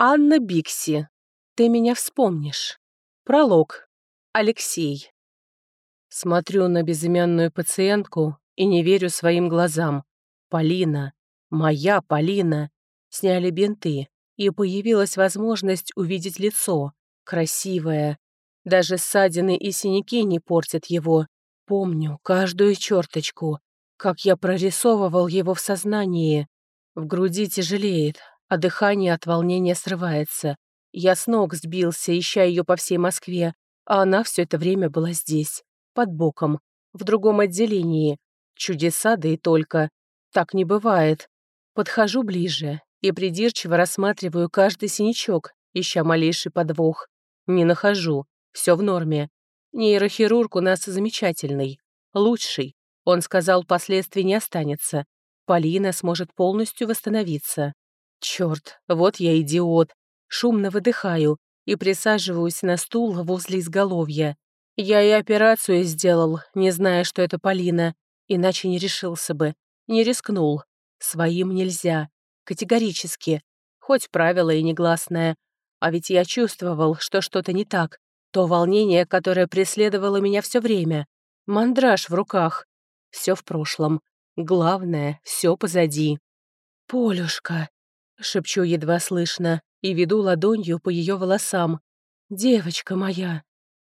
Анна Бикси. Ты меня вспомнишь. Пролог. Алексей. Смотрю на безымянную пациентку и не верю своим глазам. Полина. Моя Полина. Сняли бинты, и появилась возможность увидеть лицо. Красивое. Даже ссадины и синяки не портят его. Помню каждую черточку, как я прорисовывал его в сознании. В груди тяжелеет, а дыхание от волнения срывается. Я с ног сбился, ища ее по всей Москве, а она все это время была здесь, под боком, в другом отделении. Чудеса, да и только. Так не бывает. Подхожу ближе и придирчиво рассматриваю каждый синячок, ища малейший подвох. Не нахожу. Все в норме. Нейрохирург у нас замечательный. Лучший. Он сказал, последствий не останется. Полина сможет полностью восстановиться. Черт, вот я идиот. Шумно выдыхаю и присаживаюсь на стул возле изголовья. Я и операцию сделал, не зная, что это Полина, иначе не решился бы. Не рискнул. Своим нельзя. Категорически. Хоть правило и негласное. А ведь я чувствовал, что что-то не так. То волнение, которое преследовало меня все время. Мандраж в руках. Все в прошлом. Главное, все позади. «Полюшка», Шепчу едва слышно и веду ладонью по ее волосам. «Девочка моя!»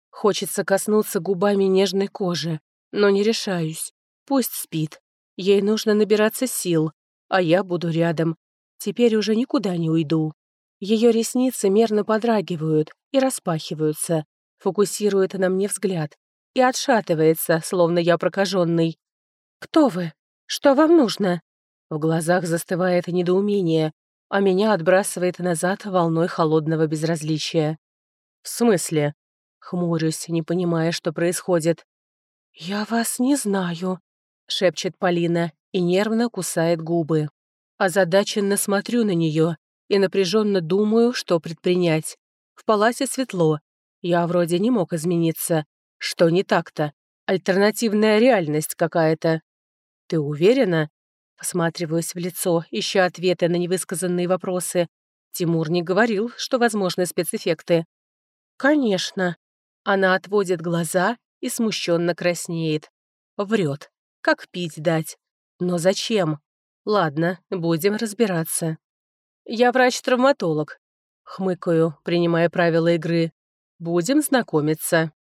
Хочется коснуться губами нежной кожи, но не решаюсь. Пусть спит. Ей нужно набираться сил, а я буду рядом. Теперь уже никуда не уйду. Ее ресницы мерно подрагивают и распахиваются, фокусирует на мне взгляд и отшатывается, словно я прокаженный. «Кто вы? Что вам нужно?» В глазах застывает недоумение, а меня отбрасывает назад волной холодного безразличия. «В смысле?» — хмурюсь, не понимая, что происходит. «Я вас не знаю», — шепчет Полина и нервно кусает губы. Озадаченно смотрю на нее и напряженно думаю, что предпринять. В палате светло. Я вроде не мог измениться. Что не так-то? Альтернативная реальность какая-то. Ты уверена? Посматриваюсь в лицо, ища ответы на невысказанные вопросы. Тимур не говорил, что возможны спецэффекты. «Конечно». Она отводит глаза и смущенно краснеет. Врет. Как пить дать? Но зачем? Ладно, будем разбираться. «Я врач-травматолог», — хмыкаю, принимая правила игры. «Будем знакомиться».